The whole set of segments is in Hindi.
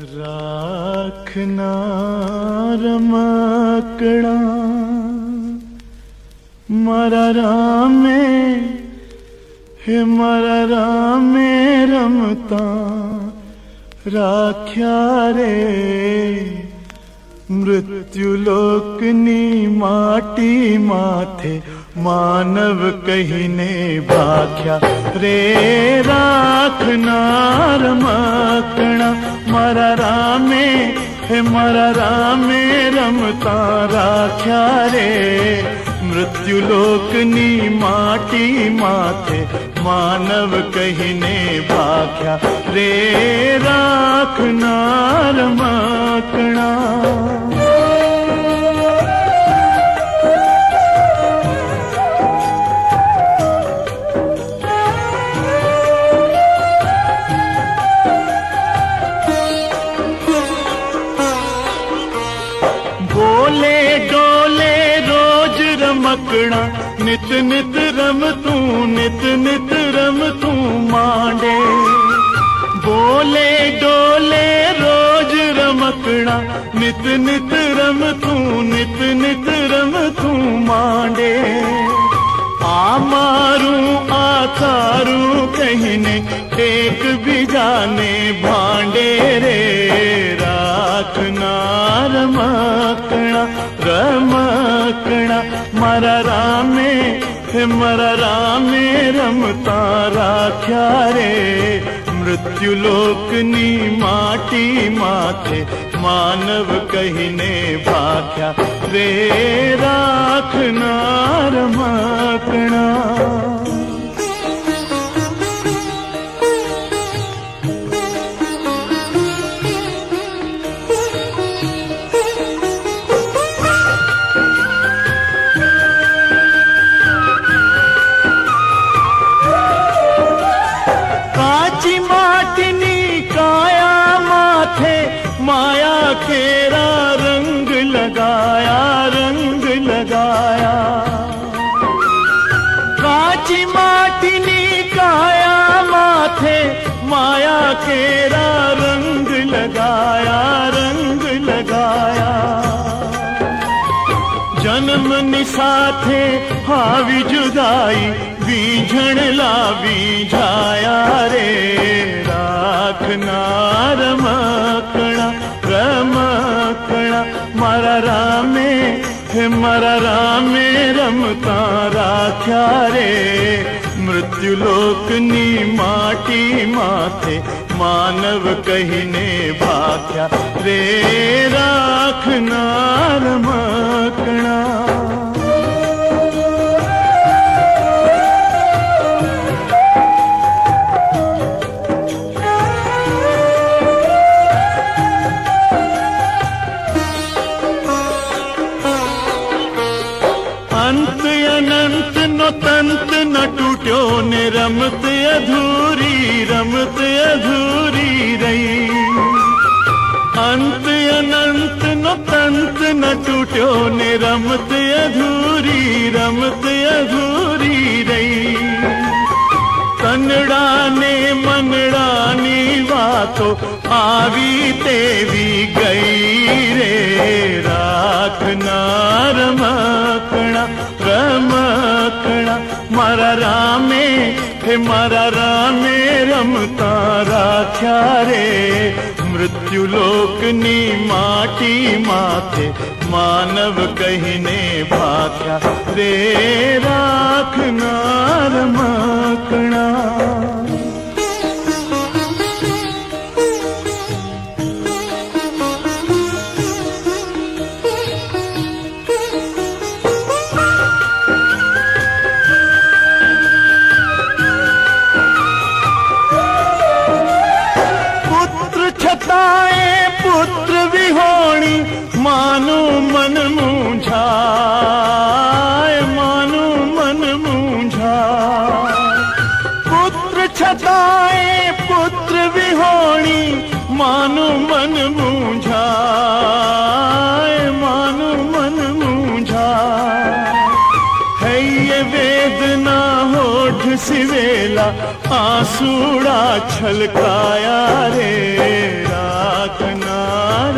राखना रमकड़ा मारा रामे, हे मारा रामे रमता। राख्या रे मृत्युलोकनी माटी माथे, मानव कहीने भाख्या रे राखना रमकणा हे मरा रामे रमता राख्या रे मृत्युलोकनी माटी माथे मानव कहीने भाख्या रे राखना रमकणा रमकणा नित नित रम तू, नित नित रम तू मांडे। बोले डोले रोज रमकणा नित नित रम तू, नित नित रम तू मांडे। आ मारू आचारू कहने, एक भी जाने भांडे। मरा रामे हे मरा रामे रमता राख्या रे मृत्युलोकनी माटी माथे मानव कहीने भाख्या रे राखना रमकणा माया खेरा रंग लगाया रंग लगाया। काची माटिनी काया माथे माया खेरा रंग लगाया रंग लगाया। जन्म निसाथे हावी जुदाई बीझण लावी झाया रे राखना रमकणा मारा रामे, हे मारा रामे, रमता राख्या रे। मृत्युलोकनी माटी माथे, मानव कहीने भाख्या रे। राखना अंत अनंत नो तंत न टूट्यो ने रमत अधूरी रमत अधूरी रही। कनड़ा ने मनड़ा नी वातो आवी तेवी गई रे। राखना रमकणा रमकणा मारा रामे हे मारा रामे रमता राख्या रे मृत्युलोकनी माटी माथे मानव कहने भाख्या रे राखना रमकणा मानो मन मूझा मानो मन मूझा। है ये वेदना होठ सिवेला आसूड़ा छलकाया रे। राखना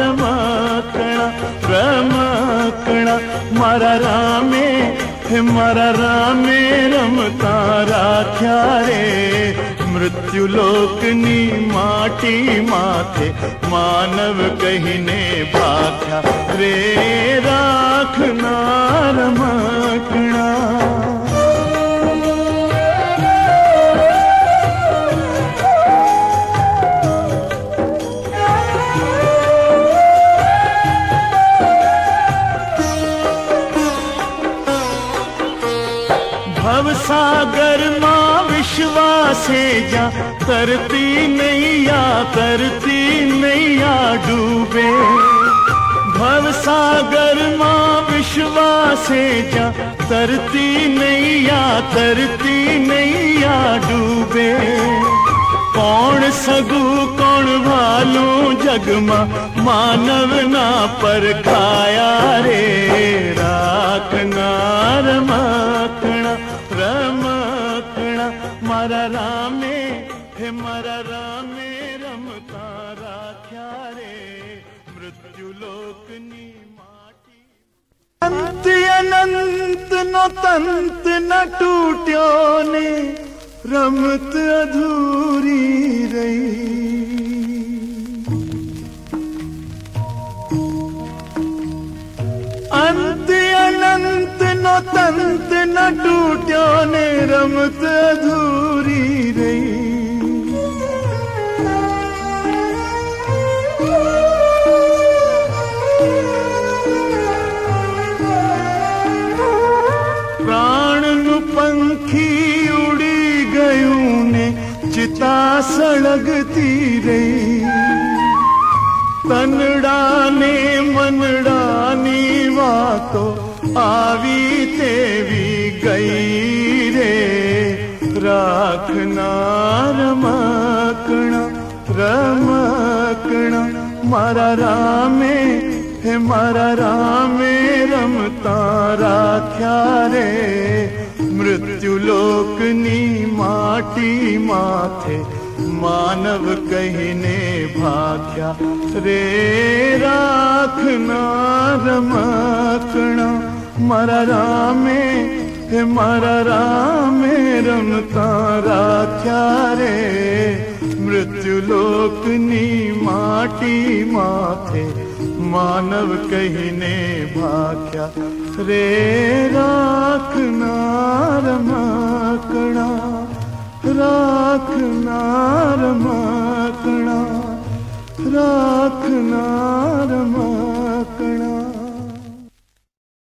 रमकणा रमकणा मारा रामे मारा रामे रमता राख्या रे। મૃત્યુ લોકની માટી માથે માનવ કહીને ભાખ્યા રે રાખનાર મકણા ભવસાગરમાં विश्वासे जा तरती नैया तरती नैया डूबे। भवसागर माँ विश्वासे जा तरती नैया तरती नैया डूबे। कौन सगु, कौन भालू जगमा मानव ना पर खाया। તારા રામે રમતા રાખ્યા રે મૃત્યુલોકની અંત અનંત નો તંત ન તૂટ્યો ને રમત અધૂરી રહી અંત અનંત નો તંત ન તૂટ્યો ને રમત અધૂરી રહી पंखी उड़ी गयूं ने चिता सड़गती रही। तनड़ा ने मनड़ा नी वातो आवी तेवी गई रे। राखना रमकणा रमकणा मारा रामे रमता राख्या रे। मृत्यु लोकनी माटी माथे, मानव कहने भाग्या रे राखना रमकणा मरा रामे, हे मारा रामे रमता राख्या रे? मृत्युलोकनी माटी माथे मानव कहिने भाख्या रे राख नार मणा राख नार राख नार